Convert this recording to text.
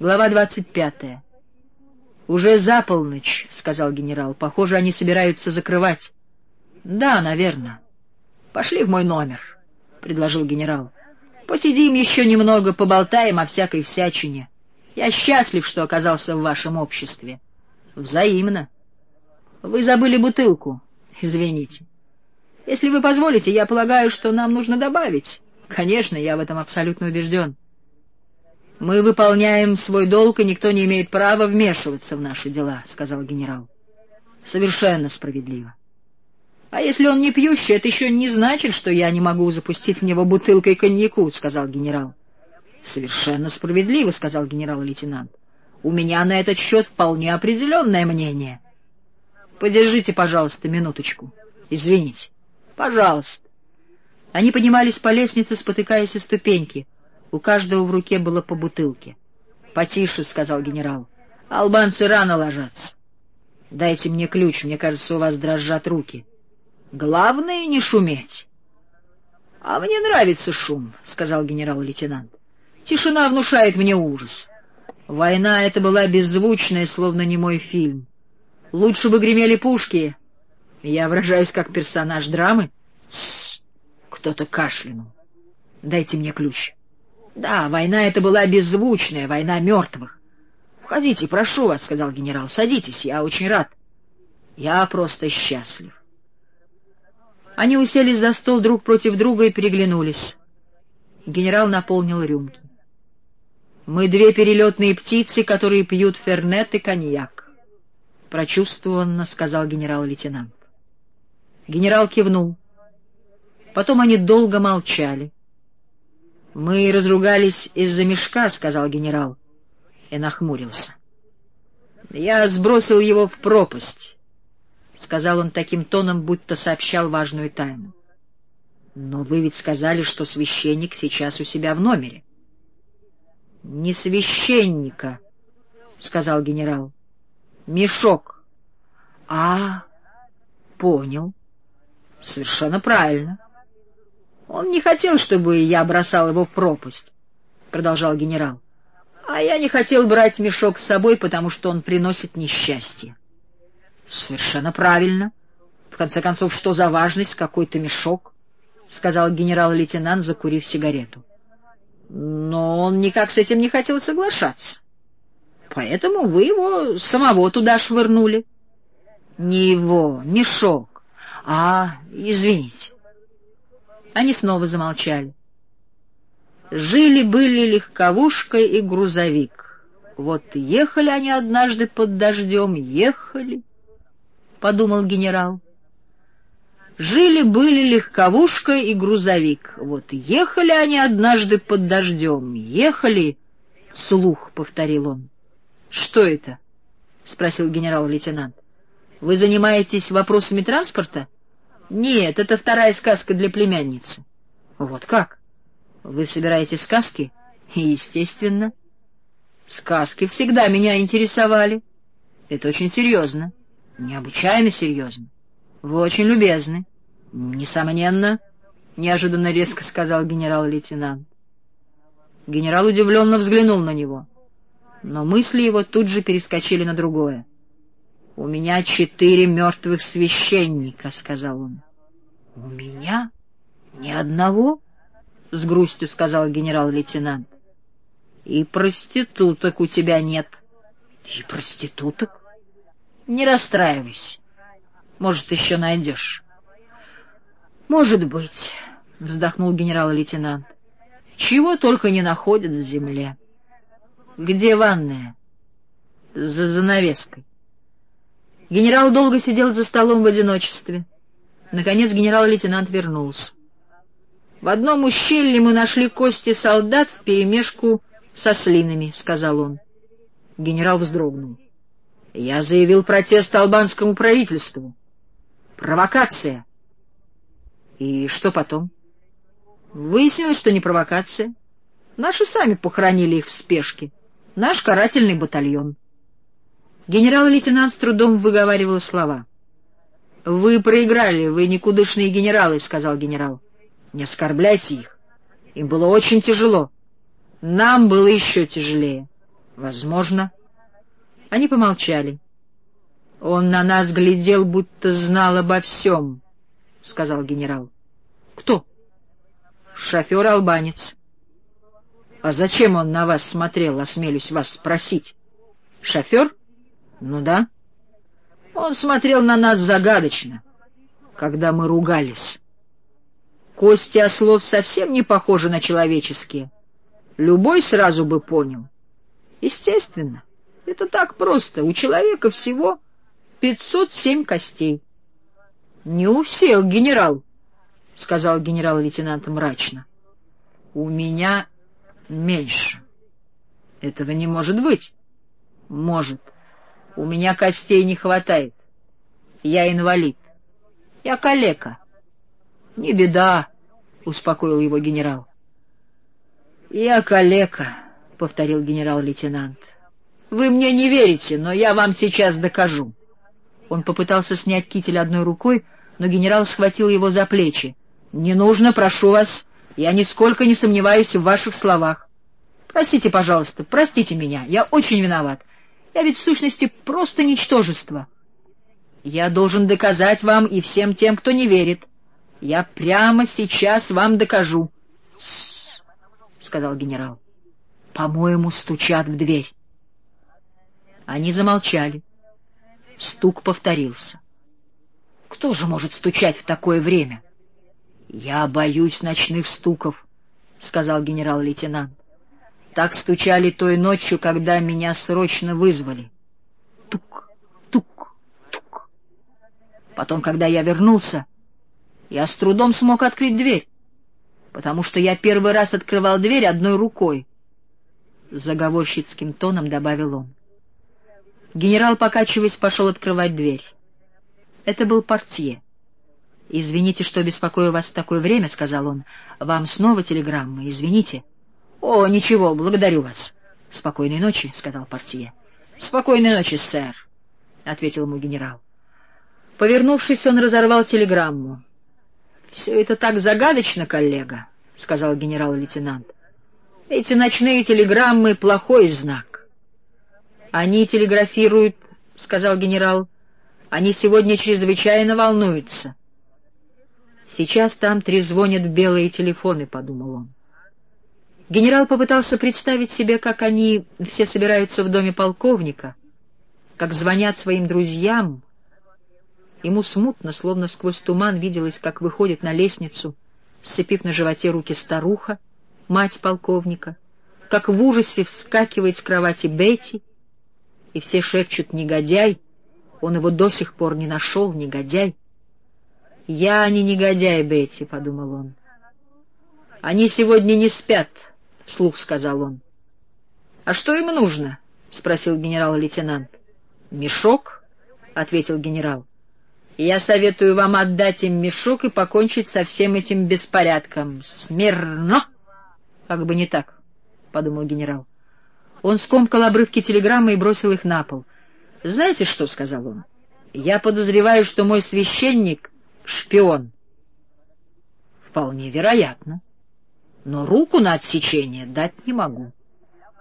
Глава двадцать пятая. «Уже за полночь», — сказал генерал. «Похоже, они собираются закрывать». «Да, наверное». «Пошли в мой номер», — предложил генерал. «Посидим еще немного, поболтаем о всякой всячине. Я счастлив, что оказался в вашем обществе». «Взаимно». «Вы забыли бутылку. Извините. Если вы позволите, я полагаю, что нам нужно добавить. Конечно, я в этом абсолютно убежден». «Мы выполняем свой долг, и никто не имеет права вмешиваться в наши дела», — сказал генерал. «Совершенно справедливо. А если он не пьющий, это еще не значит, что я не могу запустить в него бутылкой коньяку», — сказал генерал. «Совершенно справедливо», — сказал генерал-лейтенант. «У меня на этот счет вполне определенное мнение». «Подержите, пожалуйста, минуточку. Извините. Пожалуйста». Они поднимались по лестнице, спотыкаясь о ступеньки. У каждого в руке было по бутылке. — Потише, — сказал генерал. — Албанцы рано ложатся. — Дайте мне ключ, мне кажется, у вас дрожат руки. — Главное — не шуметь. — А мне нравится шум, — сказал генерал-лейтенант. — Тишина внушает мне ужас. Война эта была беззвучная, словно не мой фильм. Лучше бы гремели пушки. Я выражаюсь как персонаж драмы. Кто-то кашлянул. Дайте мне ключ. Да, война это была беззвучная, война мертвых. — Входите, прошу вас, — сказал генерал, — садитесь, я очень рад. Я просто счастлив. Они уселись за стол друг против друга и переглянулись. Генерал наполнил рюмки. — Мы две перелетные птицы, которые пьют фернет и коньяк. — Прочувствованно, — сказал генерал-лейтенант. Генерал кивнул. Потом они долго молчали. — Мы разругались из-за мешка, — сказал генерал, и нахмурился. — Я сбросил его в пропасть, — сказал он таким тоном, будто сообщал важную тайну. — Но вы ведь сказали, что священник сейчас у себя в номере. — Не священника, — сказал генерал. — Мешок. — А, понял. — Совершенно правильно. — он не хотел, чтобы я бросал его в пропасть, — продолжал генерал. А я не хотел брать мешок с собой, потому что он приносит несчастье. — Совершенно правильно. В конце концов, что за важность какой-то мешок? — сказал генерал-лейтенант, закурив сигарету. Но он никак с этим не хотел соглашаться. Поэтому вы его самого туда швырнули. Не его, мешок. А, извините. Они снова замолчали. Жили-были легковушка и грузовик. Вот ехали они однажды под дождем, ехали, — подумал генерал. Жили-были легковушка и грузовик. Вот ехали они однажды под дождем, ехали, — слух повторил он. — Что это? — спросил генерал-лейтенант. — Вы занимаетесь вопросами транспорта? — нет, это вторая сказка для племянницы. Вот как? Вы собираете сказки? Естественно. Сказки всегда меня интересовали. Это очень серьезно. Необычайно серьезно. Вы очень любезны. Несомненно, — неожиданно резко сказал генерал-лейтенант. Генерал удивленно взглянул на него, но мысли его тут же перескочили на другое. — У меня четыре мертвых священника, — сказал он. — У меня? Ни одного? — с грустью сказал генерал-лейтенант. — И проституток у тебя нет. — И проституток? — Не расстраивайся. Может, еще найдешь. — Может быть, — вздохнул генерал-лейтенант. — Чего только не находят в земле. — Где ванная? — За занавеской. Генерал долго сидел за столом в одиночестве. Наконец генерал-лейтенант вернулся. «В одном ущелье мы нашли кости солдат вперемешку со слинами», — сказал он. Генерал вздрогнул. «Я заявил протест албанскому правительству. Провокация». «И что потом?» «Выяснилось, что не провокация. Наши сами похоронили их в спешке. Наш карательный батальон». Генерал-лейтенант с трудом выговаривал слова. — Вы проиграли, вы никудышные генералы, — сказал генерал. — Не оскорбляйте их. Им было очень тяжело. Нам было еще тяжелее. Возможно. Они помолчали. Он на нас глядел, будто знал обо всем, — сказал генерал. — Кто? — Шофер-албанец. — А зачем он на вас смотрел, осмелюсь вас спросить? — Шофер? — Ну да. Он смотрел на нас загадочно, когда мы ругались. Кости ослов совсем не похожи на человеческие. Любой сразу бы понял. Естественно, это так просто. У человека всего пятьсот семь костей. — Не у всех, генерал, — сказал генерал-лейтенант мрачно. — У меня меньше. — Этого не может быть. — Может. У меня костей не хватает. Я инвалид. Я калека. — Не беда, — успокоил его генерал. — Я калека, — повторил генерал-лейтенант. — Вы мне не верите, но я вам сейчас докажу. Он попытался снять китель одной рукой, но генерал схватил его за плечи. — Не нужно, прошу вас. Я нисколько не сомневаюсь в ваших словах. Простите, пожалуйста, простите меня. Я очень виноват. Я ведь в сущности просто ничтожество. Я должен доказать вам и всем тем, кто не верит. Я прямо сейчас вам докажу. — сказал генерал. — По-моему, стучат в дверь. Они замолчали. Стук повторился. Кто же может стучать в такое время? — Я боюсь ночных стуков, — сказал генерал-лейтенант. Так стучали той ночью, когда меня срочно вызвали. Тук, тук, тук. Потом, когда я вернулся, я с трудом смог открыть дверь, потому что я первый раз открывал дверь одной рукой. Заговорщицким тоном добавил он. Генерал, покачиваясь, пошел открывать дверь. Это был портье. «Извините, что беспокою вас в такое время», — сказал он. «Вам снова телеграмма, извините». «О, ничего, благодарю вас». «Спокойной ночи», — сказал портье. «Спокойной ночи, сэр», — ответил ему генерал. Повернувшись, он разорвал телеграмму. «Все это так загадочно, коллега», — сказал генерал-лейтенант. «Эти ночные телеграммы — плохой знак». «Они телеграфируют», — сказал генерал. «Они сегодня чрезвычайно волнуются». «Сейчас там трезвонят белые телефоны», — подумал он. Генерал попытался представить себе, как они все собираются в доме полковника, как звонят своим друзьям. Ему смутно, словно сквозь туман, виделось, как выходит на лестницу, сцепив на животе руки старуха, мать полковника, как в ужасе вскакивает с кровати Бетти, и все шепчут «негодяй», он его до сих пор не нашел, негодяй. «Я не негодяй, Бетти», — подумал он. «Они сегодня не спят», — вслух сказал он. — А что им нужно? — спросил генерал-лейтенант. — Мешок, — ответил генерал. — Я советую вам отдать им мешок и покончить со всем этим беспорядком. Смирно! — Как бы не так, — подумал генерал. Он скомкал обрывки телеграммы и бросил их на пол. — Знаете что? — сказал он. — Я подозреваю, что мой священник — шпион. — Вполне вероятно. — но руку на отсечение дать не могу.